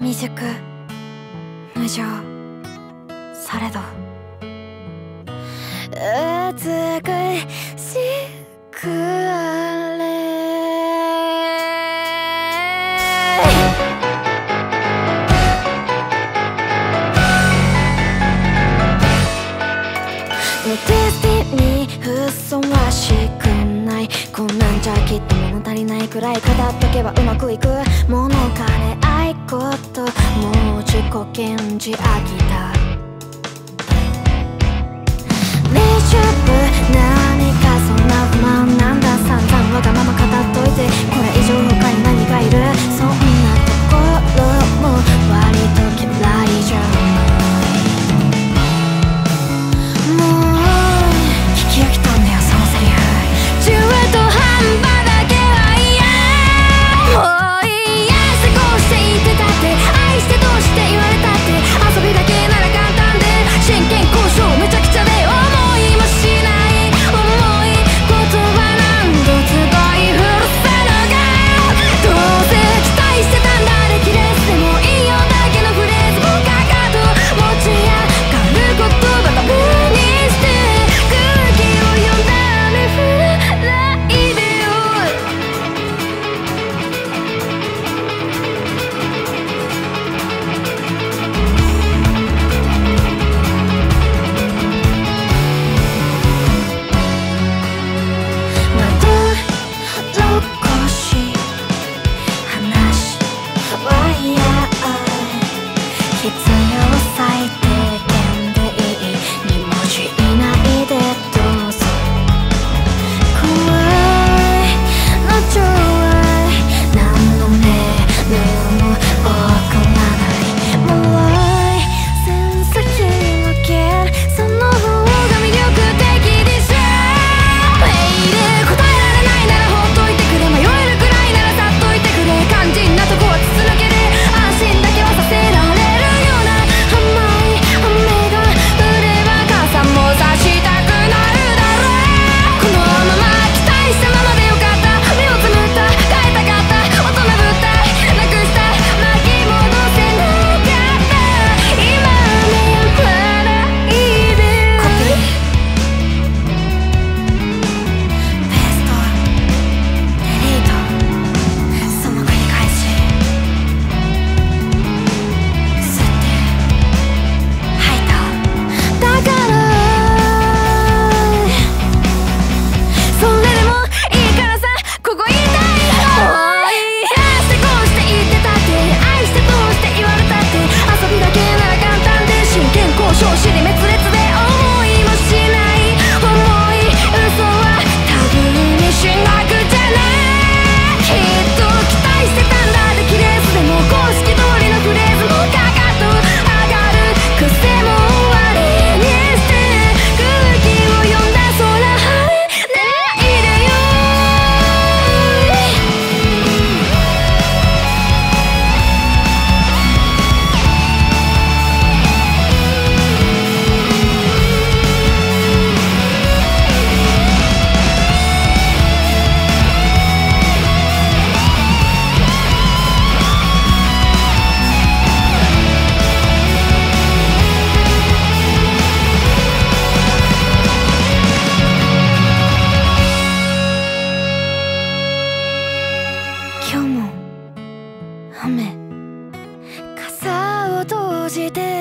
未熟。無情されど。美しくあれ。ノィスティにふさわしくない。こんなんじゃきっと物足りないくらい。語っとけばうまくいく。ものかね古賢治秋今日も雨傘を閉じて